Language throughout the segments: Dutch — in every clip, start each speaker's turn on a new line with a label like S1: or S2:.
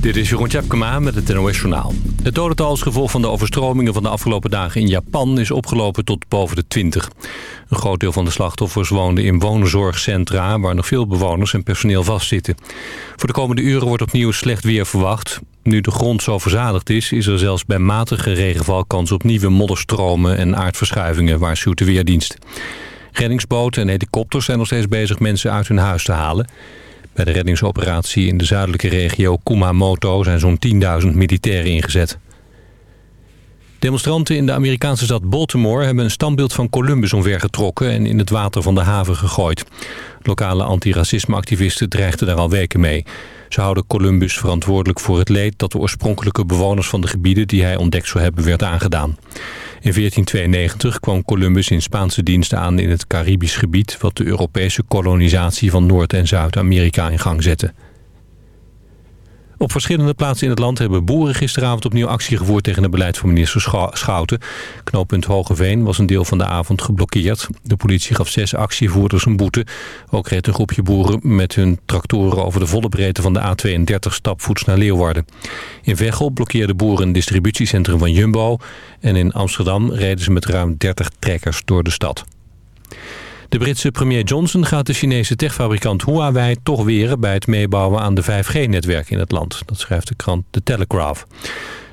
S1: Dit is Jeroen Tjepkema met het NOS Journaal. Het dodental als gevolg van de overstromingen van de afgelopen dagen in Japan... is opgelopen tot boven de 20. Een groot deel van de slachtoffers woonde in wonenzorgcentra... waar nog veel bewoners en personeel vastzitten. Voor de komende uren wordt opnieuw slecht weer verwacht. Nu de grond zo verzadigd is... is er zelfs bij matige regenval kans op nieuwe modderstromen... en aardverschuivingen, waarschuwt de Weerdienst. Reddingsboten en helikopters zijn nog steeds bezig mensen uit hun huis te halen... Bij de reddingsoperatie in de zuidelijke regio Kumamoto zijn zo'n 10.000 militairen ingezet. Demonstranten in de Amerikaanse stad Baltimore hebben een standbeeld van Columbus omvergetrokken en in het water van de haven gegooid. Lokale antiracismeactivisten dreigden daar al weken mee. Ze houden Columbus verantwoordelijk voor het leed dat de oorspronkelijke bewoners van de gebieden die hij ontdekt zou hebben werd aangedaan. In 1492 kwam Columbus in Spaanse diensten aan in het Caribisch gebied... wat de Europese kolonisatie van Noord- en Zuid-Amerika in gang zette. Op verschillende plaatsen in het land hebben boeren gisteravond opnieuw actie gevoerd tegen het beleid van minister Schouten. Knooppunt Hogeveen was een deel van de avond geblokkeerd. De politie gaf zes actievoerders een boete. Ook reed een groepje boeren met hun tractoren over de volle breedte van de A32 stapvoets naar Leeuwarden. In Veghel blokkeerden boeren een distributiecentrum van Jumbo. En in Amsterdam reden ze met ruim 30 trekkers door de stad. De Britse premier Johnson gaat de Chinese techfabrikant Huawei toch weren... bij het meebouwen aan de 5G-netwerk in het land. Dat schrijft de krant The Telegraph.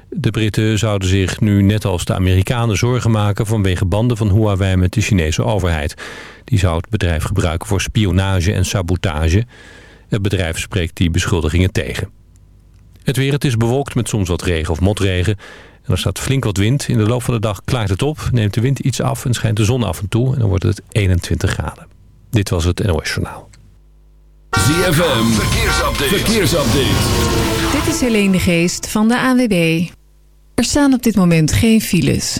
S1: De Britten zouden zich nu net als de Amerikanen zorgen maken... vanwege banden van Huawei met de Chinese overheid. Die zou het bedrijf gebruiken voor spionage en sabotage. Het bedrijf spreekt die beschuldigingen tegen. Het weer, het is bewolkt met soms wat regen of motregen... En er staat flink wat wind. In de loop van de dag klaart het op, neemt de wind iets af en schijnt de zon af en toe. En dan wordt het 21 graden. Dit was het NOS Journaal.
S2: ZFM, verkeersupdate. verkeersupdate.
S3: Dit is Helene de Geest van de AWB. Er staan op dit moment geen files.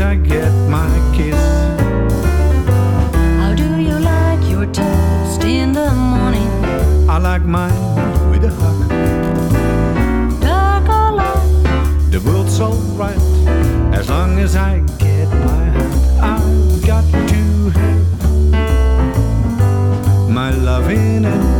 S4: I get my kiss.
S5: How do you like your toast in the morning?
S4: I like mine with a hug.
S5: Dark or light?
S4: The world's alright as long as I get my hug. I've got to have my love in it.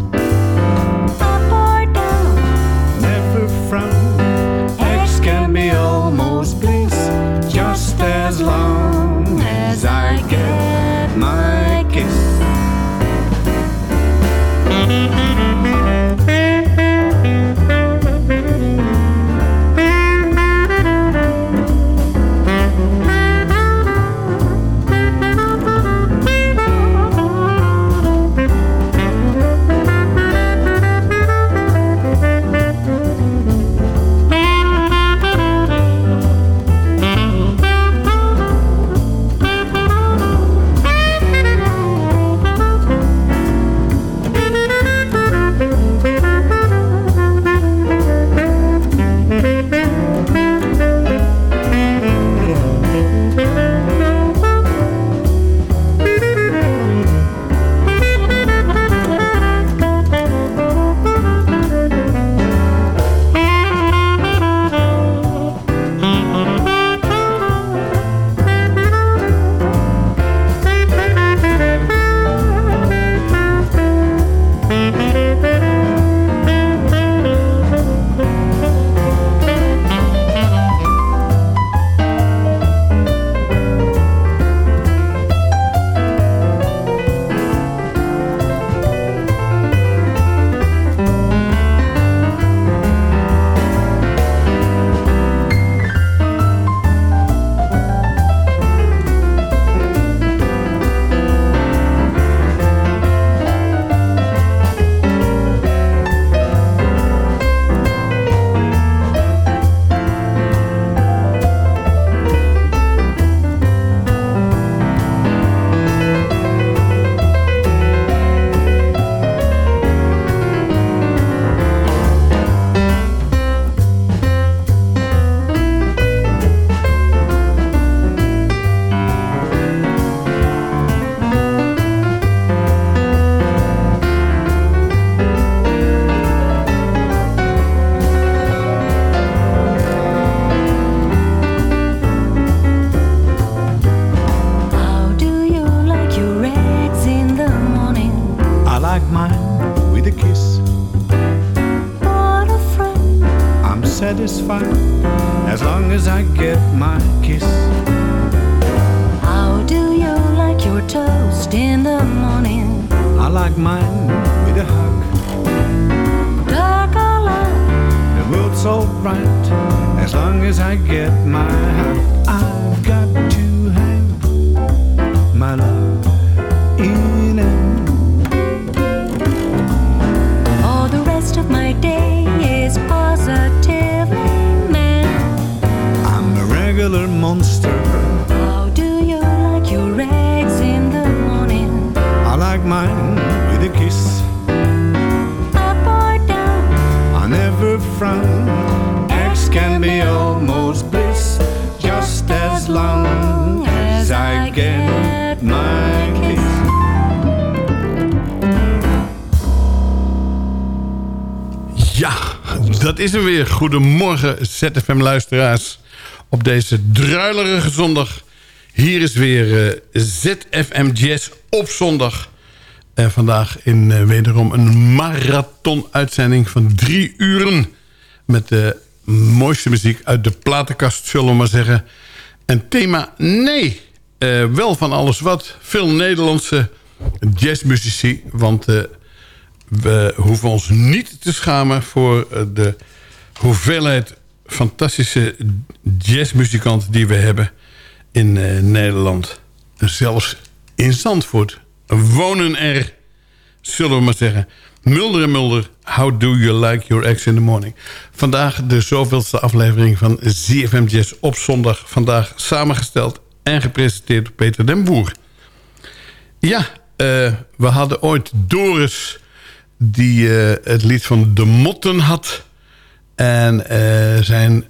S4: Regular monster.
S5: How do you like your eggs in the morning?
S4: I like mine with a kiss.
S5: Up or down?
S4: I never frown. X can be almost bliss, just as long as I get my kiss.
S6: Ja, dat is hem weer. Goedemorgen ZFM-luisteraars. Op deze druilerige zondag. Hier is weer eh, ZFM Jazz op zondag. En vandaag in eh, wederom een marathon-uitzending van drie uren. Met de mooiste muziek uit de platenkast, zullen we maar zeggen. En thema nee. Eh, wel van alles wat. Veel Nederlandse jazzmuzici. Want... eh, we hoeven ons niet te schamen voor eh, de hoeveelheid fantastische jazzmuzikanten die we hebben in eh, Nederland. Zelfs in Zandvoort wonen er, zullen we maar zeggen. Mulder en Mulder, how do you like your ex in the morning? Vandaag de zoveelste aflevering van ZFM Jazz op zondag. Vandaag samengesteld en gepresenteerd door Peter den Boer. Ja, eh, we hadden ooit Doris die eh, het lied van De Motten had. En eh, zijn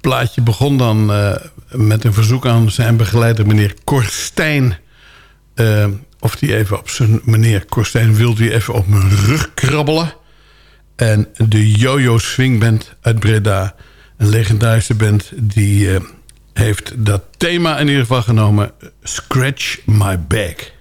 S6: plaatje begon dan eh, met een verzoek aan zijn begeleider, meneer Korstijn. Eh, of die even op zijn... Meneer Korstijn, wilt u even op mijn rug krabbelen? En de Jojo Swing Band uit Breda. Een legendarische band die heeft dat thema in ieder geval genomen. Scratch My Back.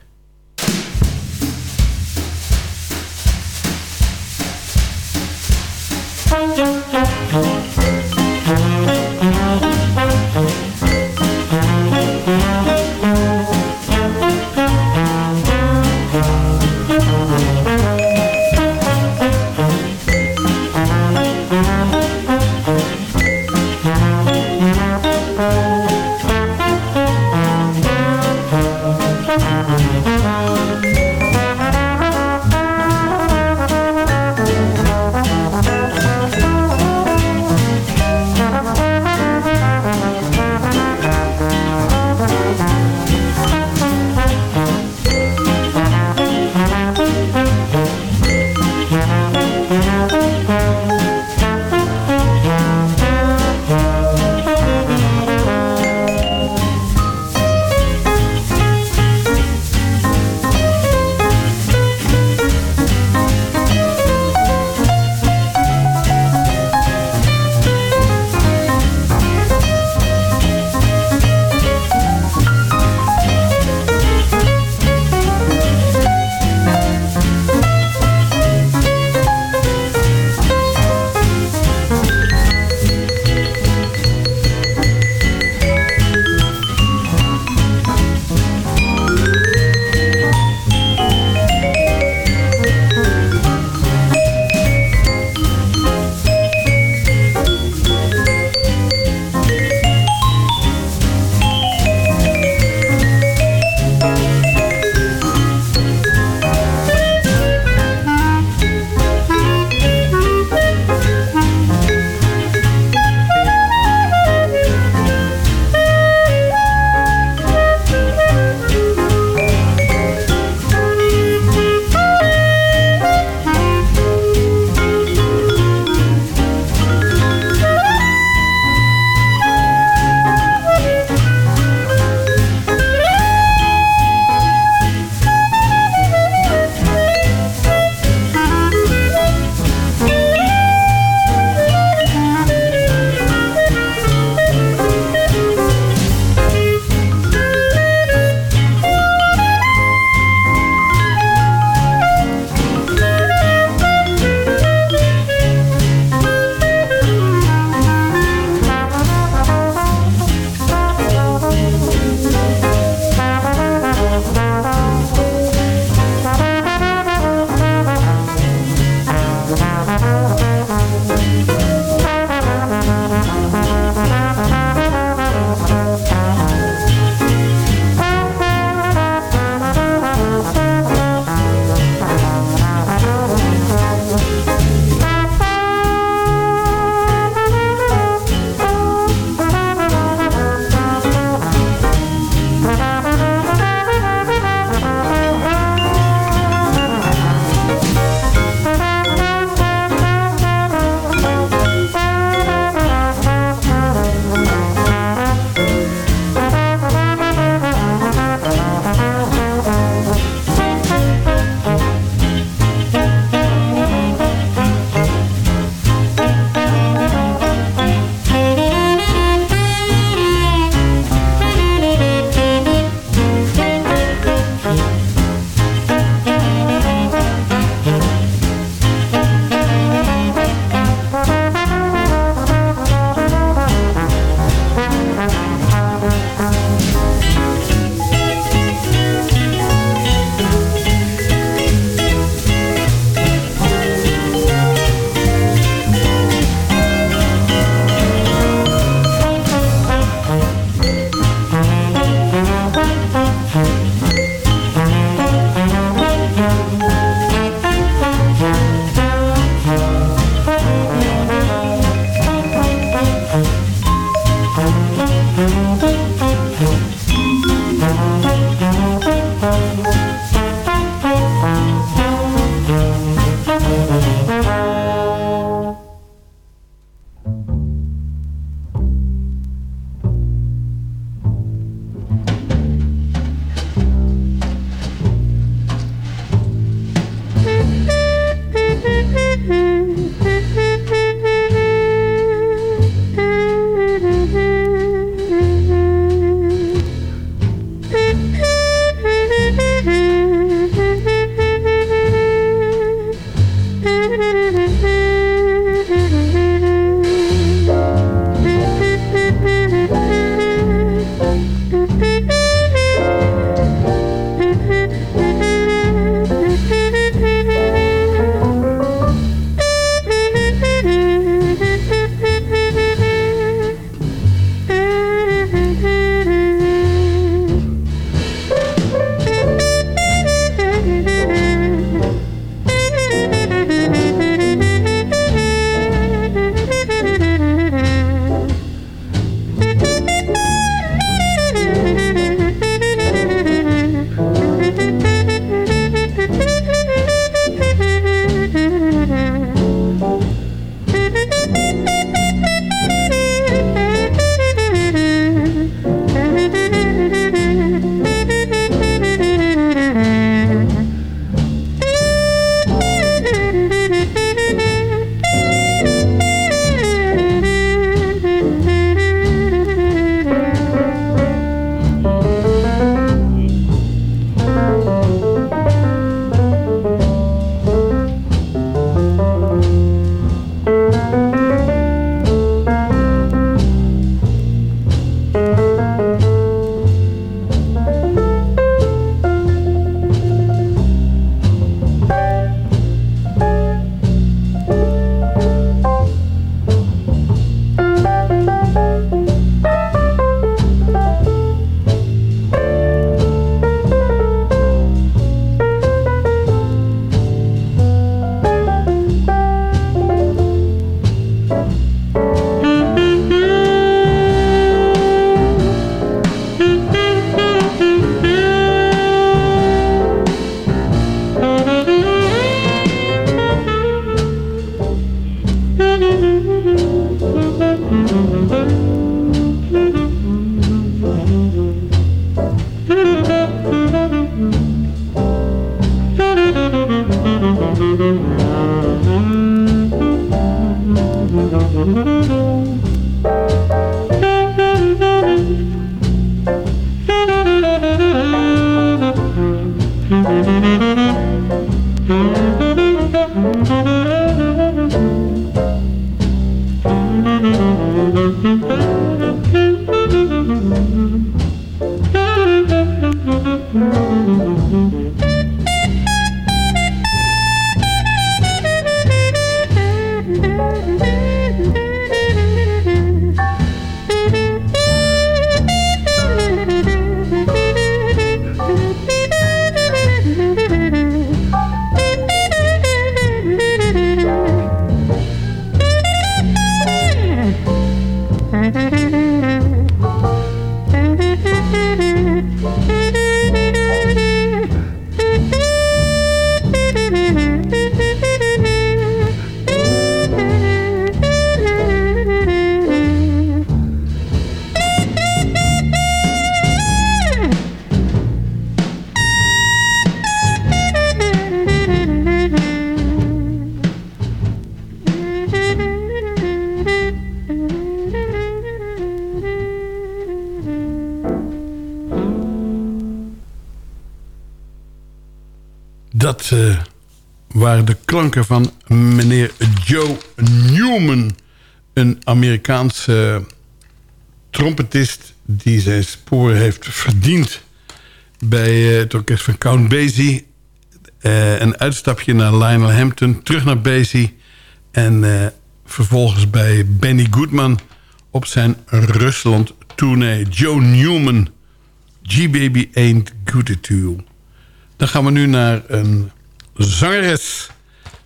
S6: Van meneer Joe Newman. Een Amerikaanse trompetist die zijn sporen heeft verdiend... bij eh, het orkest van Count Basie. Eh, een uitstapje naar Lionel Hampton, terug naar Basie... en eh, vervolgens bij Benny Goodman op zijn Rusland tournee. Joe Newman, G-Baby Ain't Good at. Dan gaan we nu naar een zangeres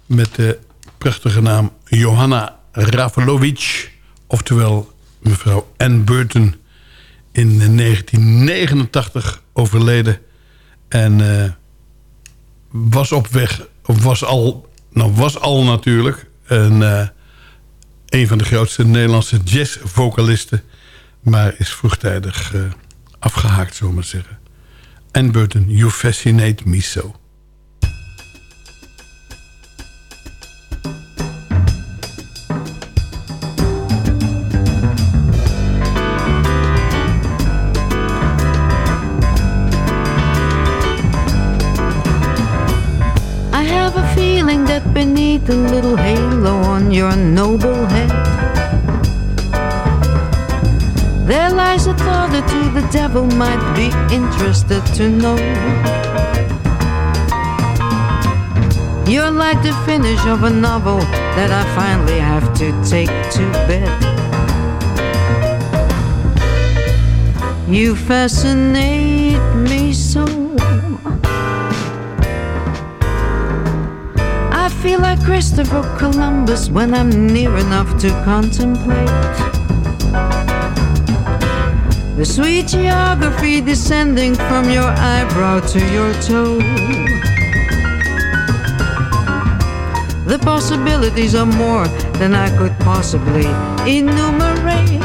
S6: met de prachtige naam Johanna Ravalovic. Oftewel mevrouw Ann Burton. in 1989 overleden. En eh, was op weg, was al, nou was al natuurlijk... Een, eh, een van de grootste Nederlandse jazzvocalisten... maar is vroegtijdig eh, afgehaakt, we maar zeggen. Anne Burton, You Fascinate Me So.
S7: Your noble head, there lies a thought that to the devil might be interested to know. You're like the finish of a novel that I finally have to take to bed. You fascinate feel like Christopher Columbus when I'm near enough to contemplate the sweet geography descending from your eyebrow to your toe. The possibilities are more than I could possibly enumerate.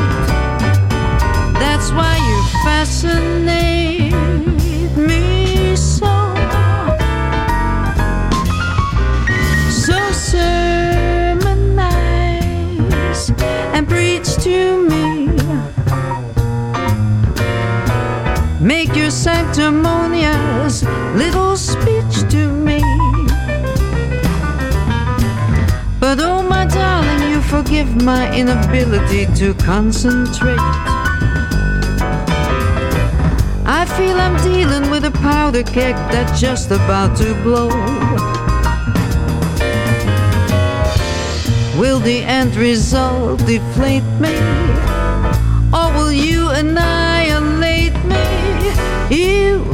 S7: That's why you fascinate me sermonize and preach to me. Make your sanctimonious little speech to me. But oh, my darling, you forgive my inability to concentrate. I feel I'm dealing with a powder keg that's just about to blow. Will the end result deflate me? Or will you annihilate me? You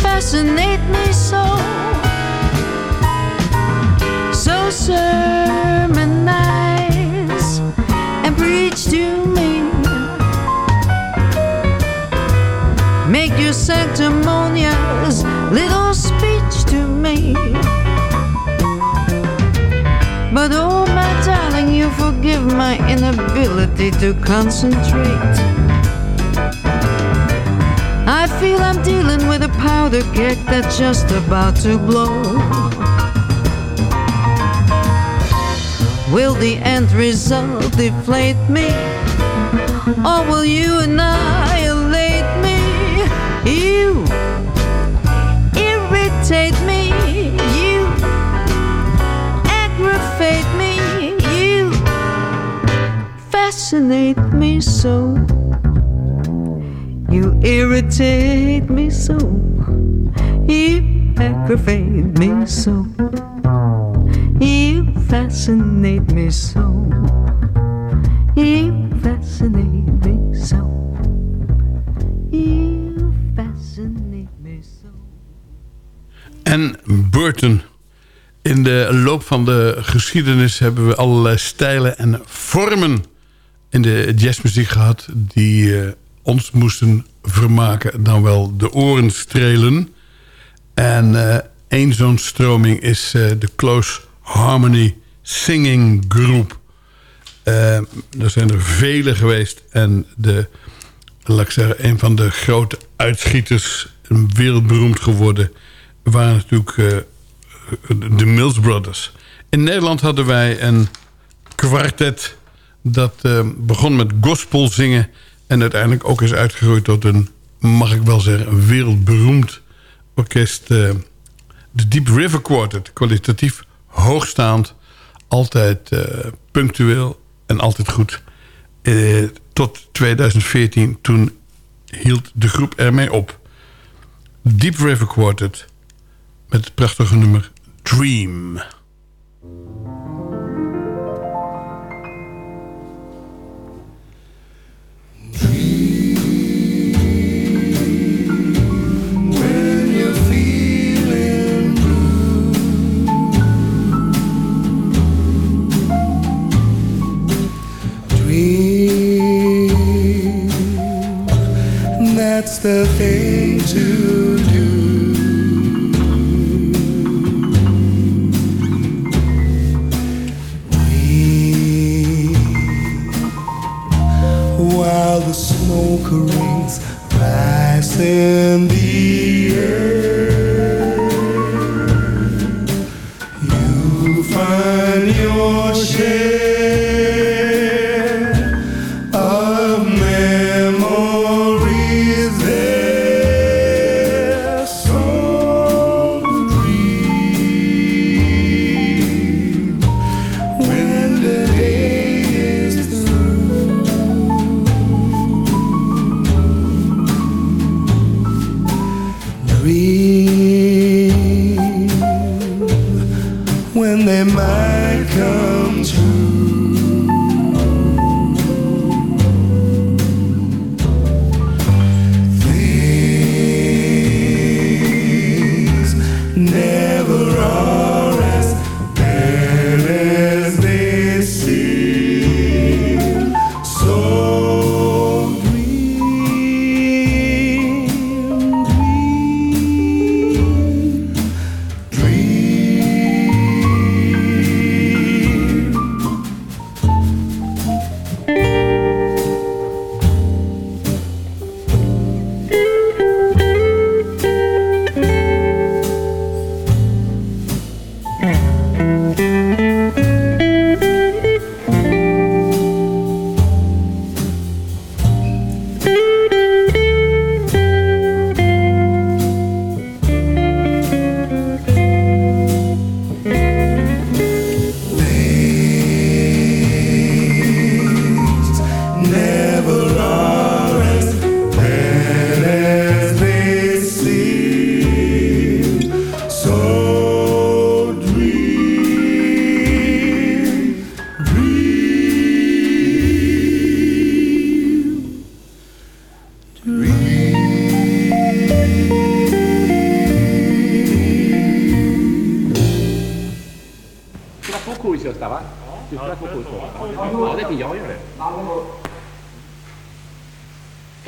S7: fascinate me so. So sermonize and preach to me. Make your sanctimonious inability to concentrate. I feel I'm dealing with a powder keg that's just about to blow. Will the end result deflate me? Or will you annihilate me? You irritate me. Fascinate me so. You irritate me so. You aggravate me so. You fascinate me so. You fascinate me so. Fascinate me so.
S6: En Burton. In de loop van de geschiedenis hebben we allerlei stijlen en vormen in de jazzmuziek gehad... die eh, ons moesten vermaken, dan wel de oren strelen. En eh één zo'n stroming is eh, de Close Harmony Singing Group. Eh, er zijn er vele geweest. En de, laat ik zeggen, een van de grote uitschieters... wereldberoemd geworden... waren natuurlijk eh, de Mills Brothers. In Nederland hadden wij een kwartet... dat eh, begon met gospel zingen... en uiteindelijk ook is uitgegroeid tot een, mag ik wel zeggen... een wereldberoemd orkest... eh, de Deep River Quartet, kwalitatief hoogstaand, altijd eh, punctueel en altijd goed. Eh, tot 2014, toen hield de groep ermee op. Deep River Quartet met het prachtige nummer Dream.
S4: That's the thing to do. We, while the smoke rings rise in the air,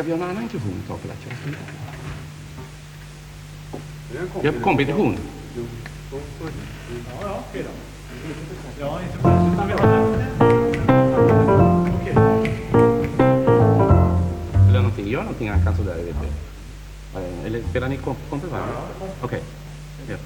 S4: Ska vi ha en annan inklusion av
S8: Appalachian Ja, kompetition. Ja, ja, okej då. Ja, inte bara utan vi har någonting. Gör någonting Ankan sådär, vet. Eh, eller spelar ni komp? ja, Okej. Okay.
S4: Ja.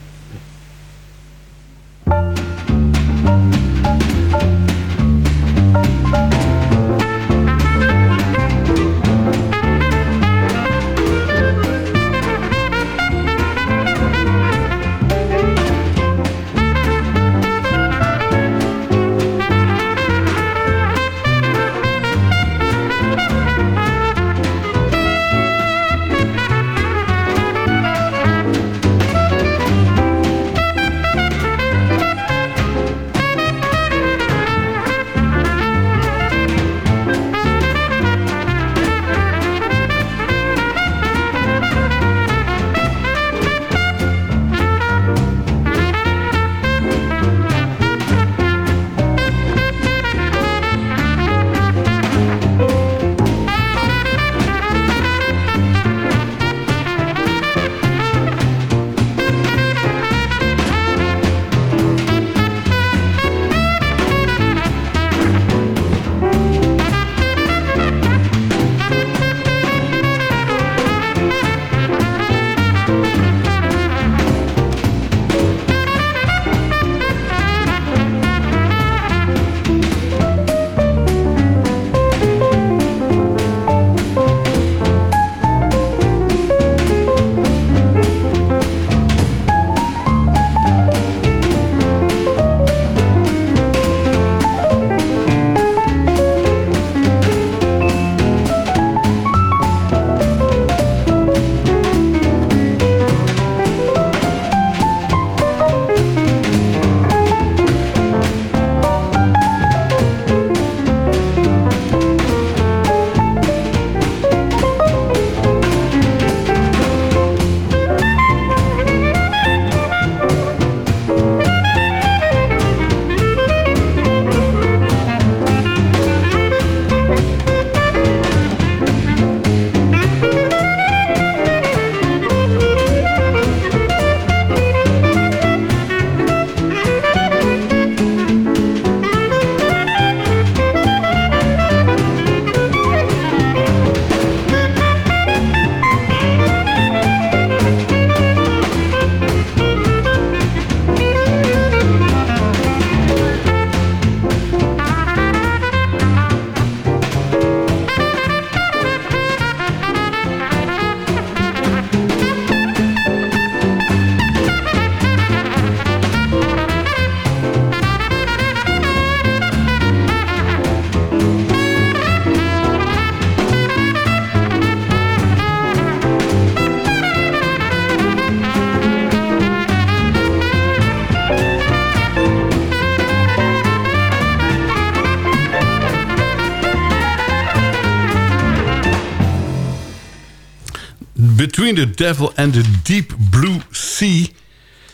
S6: Between the Devil and the Deep Blue Sea.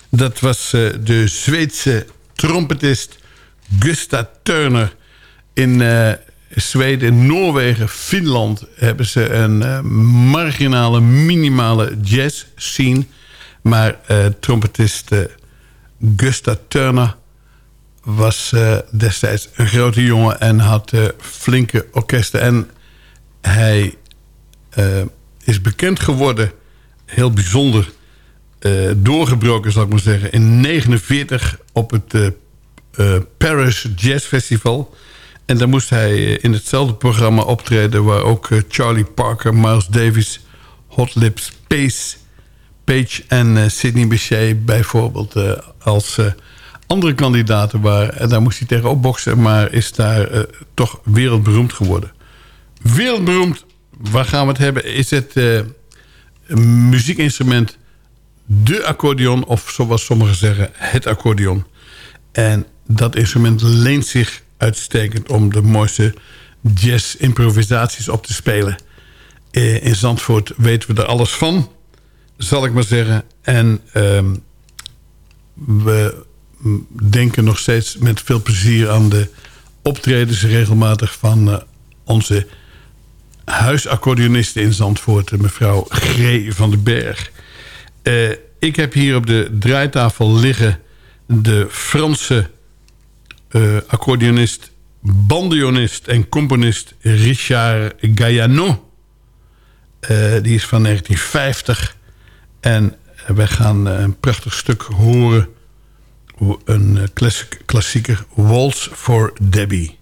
S6: Dat was eh, de Zweedse trompetist Gusta Turner. In eh, Zweden, Noorwegen, Finland hebben ze een eh, marginale, minimale jazz scene. Maar trompetist eh, Gusta Turner was destijds een grote jongen en had flinke orkesten. En hij is bekend geworden, heel bijzonder eh, doorgebroken zal ik maar zeggen... in 49 op het eh, eh, Paris Jazz Festival. En daar moest hij in hetzelfde programma optreden... waar ook Charlie Parker, Miles Davis, Hot Lips, Pace... Page en Sidney Bechet bijvoorbeeld als andere kandidaten waren. En daar moest hij tegen opboksen, maar is daar toch wereldberoemd geworden. Wereldberoemd, waar gaan we het hebben? Is het muziekinstrument de accordeon, of zoals sommigen zeggen, het accordeon. En dat instrument leent zich uitstekend om de mooiste jazz-improvisaties op te spelen. Eh, in Zandvoort weten we er alles van, zal ik maar zeggen. En ehm, we denken nog steeds met veel plezier aan de optredens regelmatig van eh, onze huisaccordeoniste in Zandvoort, mevrouw G. van den Berg. Eh, ik heb hier op de draaitafel liggen de Franse eh, accordeonist, bandionist en componist Richard Gaillanon. Eh, die is van 1950 en wij gaan eh, een prachtig stuk horen. Een eh, klassiek, klassieker, Waltz for Debbie.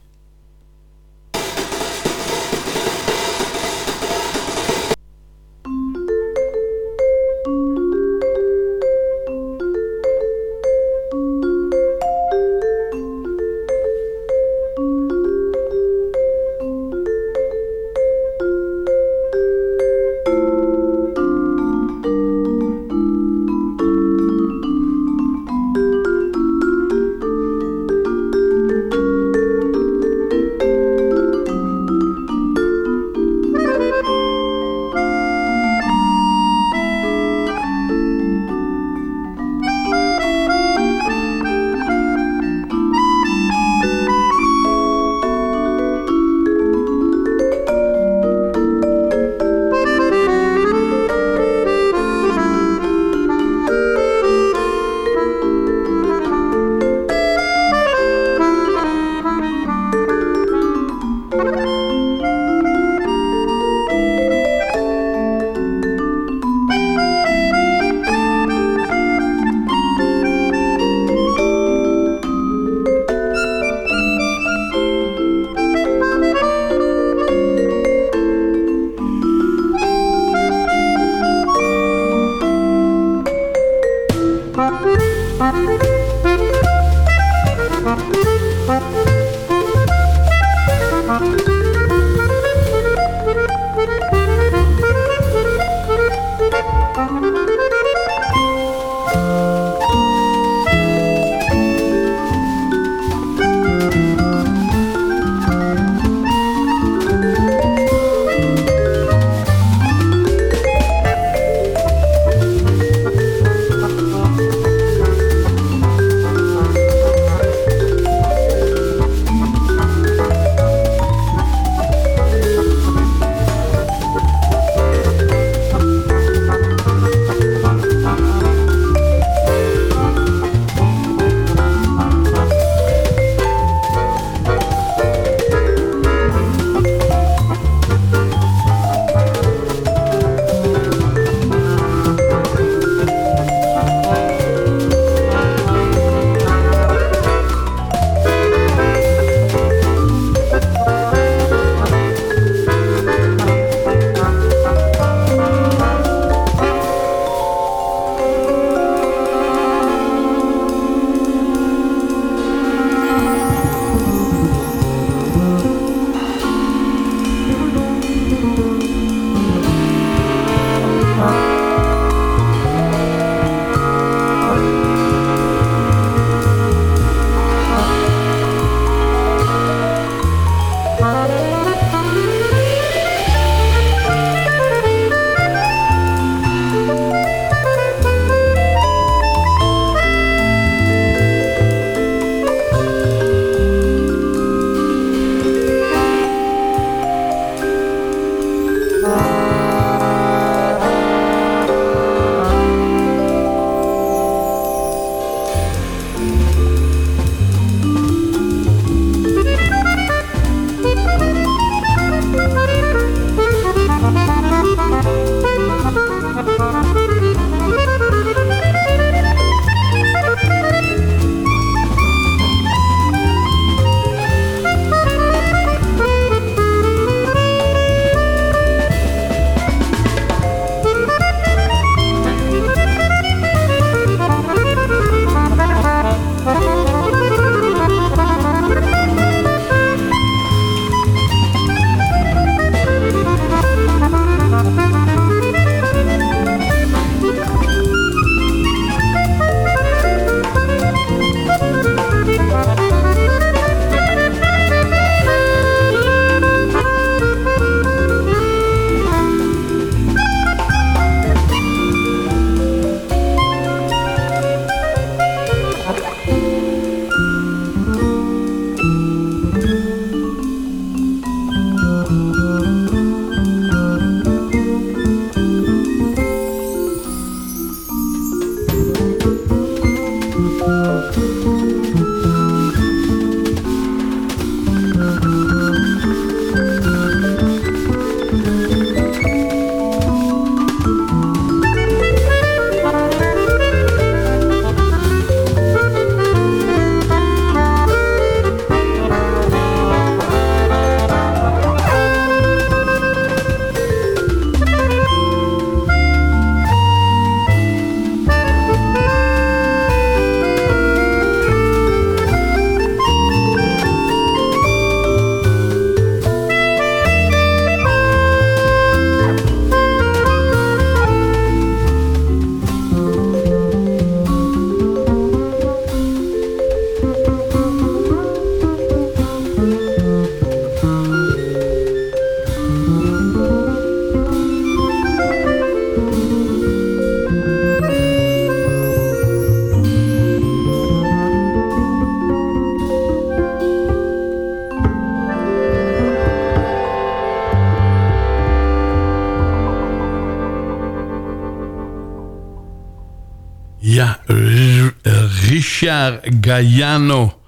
S6: Richard Galliano.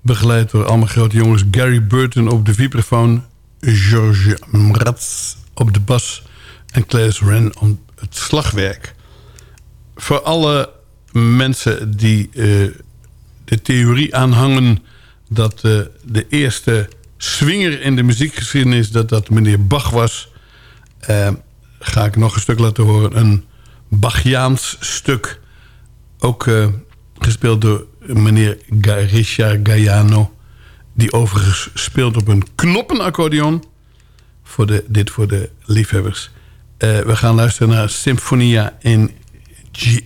S6: Begeleid door allemaal grote jongens. Gary Burton op de vibrafoon. George Mraz op de bas. En Claes Ren op het slagwerk. Voor alle mensen die eh, de theorie aanhangen... dat eh, de eerste swinger in de muziekgeschiedenis... dat dat meneer Bach was... eh, ga ik nog een stuk laten horen. Een Bachiaans stuk. Ook gespeeld door meneer Ga Richard Galliano. Die overigens speelt op een knoppenaccordeon. Voor de, dit voor de liefhebbers. Eh, we gaan luisteren naar Symphonia in G-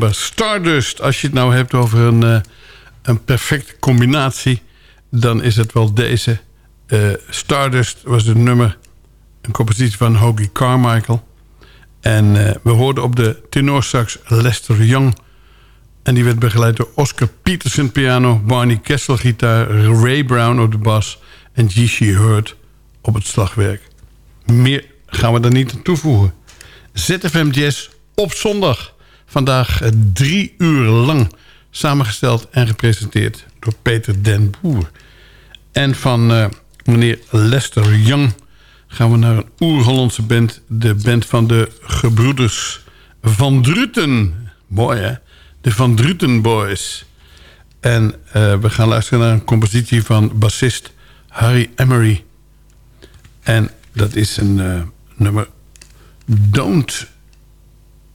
S6: Stardust, als je het nou hebt over een, eh, een perfecte combinatie... dan is het wel deze. Eh, Stardust was het nummer, een compositie van Hoagie Carmichael. En eh, we hoorden op de tenorsax Lester Young... en die werd begeleid door Oscar Peterson piano... Barney Kessel gitaar, Ray Brown op de bas... en G.C. Hurt op het slagwerk. Meer gaan we er niet aan toevoegen. ZFM Jazz op zondag. Vandaag eh, drie uur lang samengesteld en gepresenteerd door Peter den Boer. En van eh, meneer Lester Young gaan we naar een oer-Hollandse band. De band van de gebroeders Van Druten. Mooi hè? De Van Druten Boys. En eh, we gaan luisteren naar een compositie van bassist Harry Emery. En dat is een nummer Don't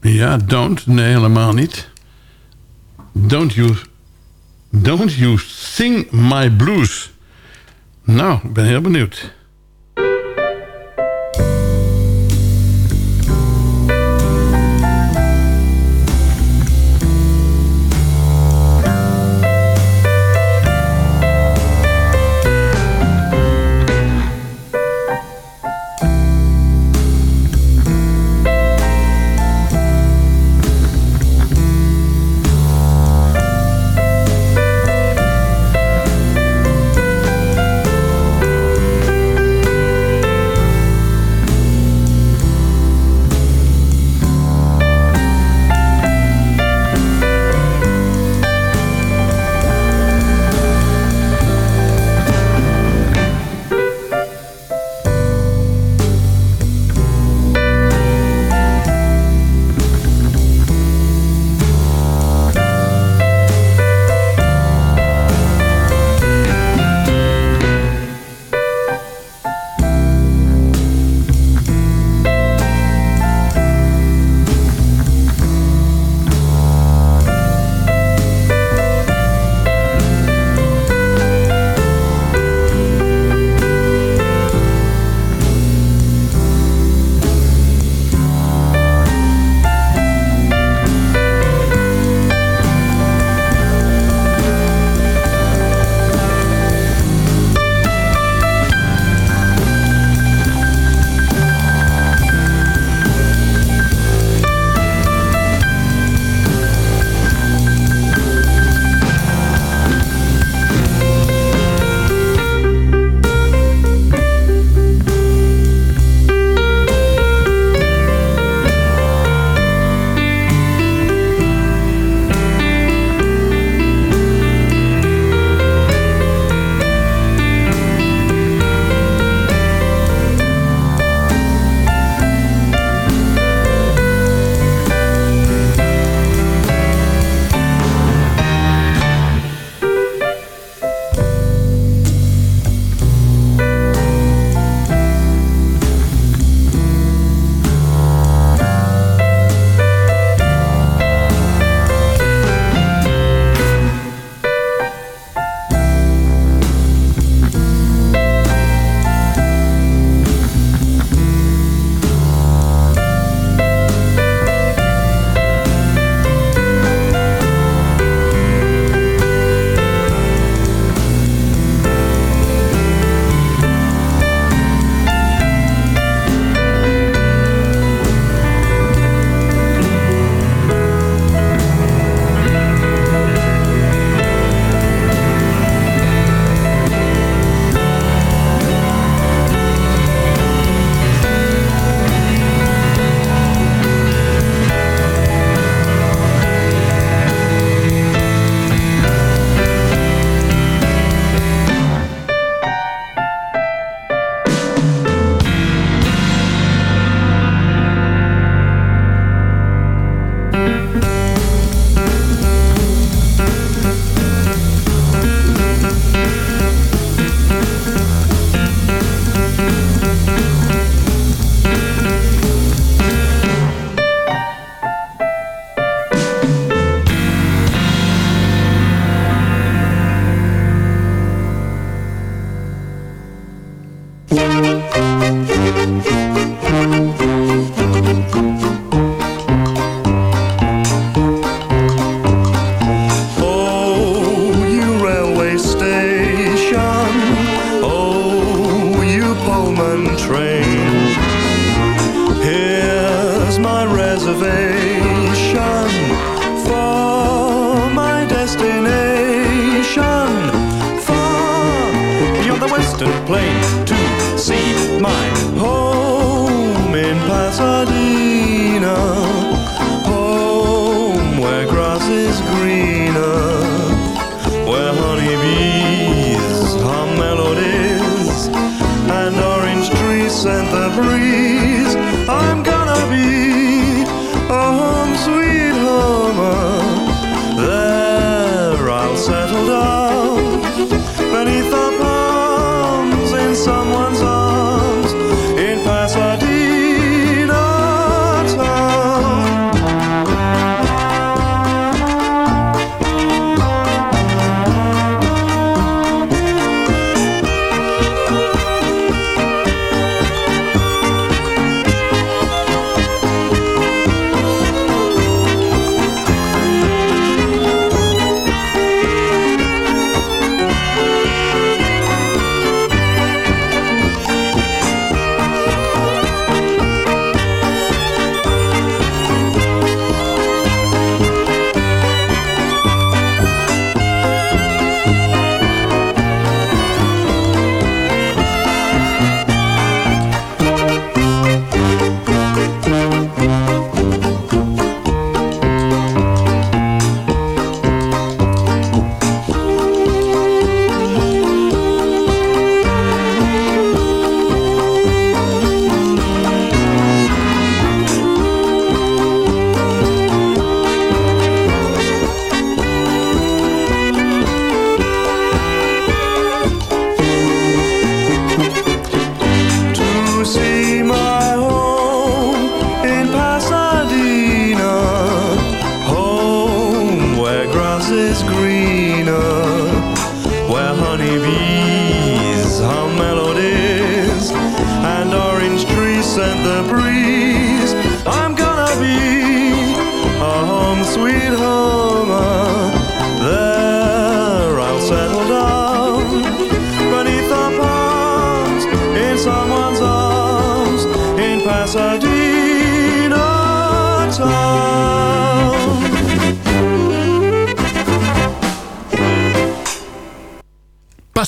S6: ja, don't. Nee, helemaal niet. Don't you, don't you sing my blues. Nou, ik ben heel benieuwd.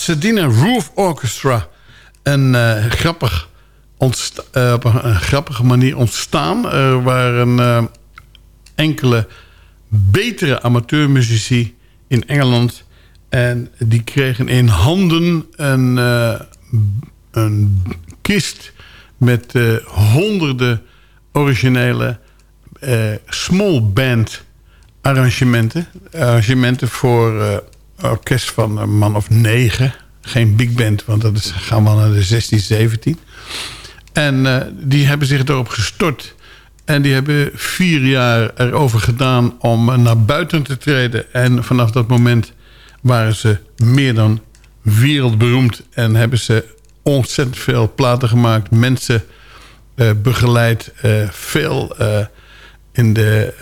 S9: Pasadena
S6: Roof Orchestra. Een eh, grappig ontsta- eh, op een, een grappige manier ontstaan. Er waren eh, enkele betere amateurmuzici in Engeland. En die kregen in handen een, eh, een kist met eh, honderden originele eh, small band arrangementen. Arrangementen voor eh, orkest van een man of negen. Geen big band, want dat is, gaan we naar de 16, 17. En eh, die hebben zich erop gestort. En die hebben vier jaar erover gedaan om naar buiten te treden. En vanaf dat moment waren ze meer dan wereldberoemd. En hebben ze ontzettend veel platen gemaakt. Mensen eh, begeleid. eh, veel in de,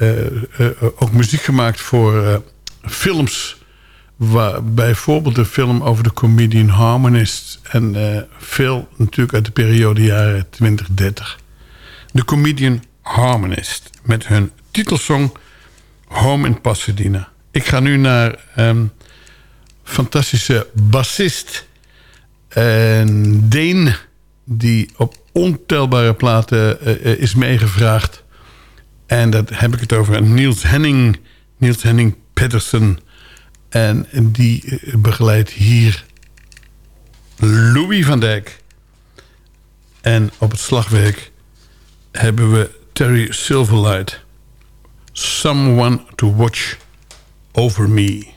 S6: ook muziek gemaakt voor films. Waar, bijvoorbeeld de film over de comedian Harmonist. En eh, veel natuurlijk uit de periode jaren 20, 30. De comedian Harmonist. Met hun titelsong Home in Pasadena. Ik ga nu naar een fantastische bassist. En Deen. Die op ontelbare platen eh, eh, is meegevraagd. En dat heb ik het over Niels Henning. Niels Henning Pedersen. En die eh, begeleidt hier Louis van Dijk. En op het slagwerk hebben we Terry Silverlight. Someone to watch over me.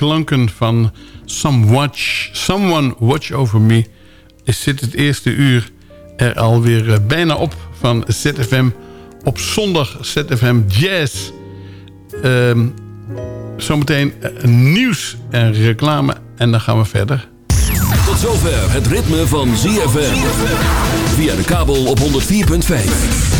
S6: Klanken van Some Watch, Someone Watch Over Me... zit het eerste uur er alweer eh, bijna op van ZFM op zondag ZFM Jazz. Ehm, zometeen eh, nieuws en reclame en dan gaan we verder.
S2: Tot zover het ritme van ZFM. Via de kabel op 104.5.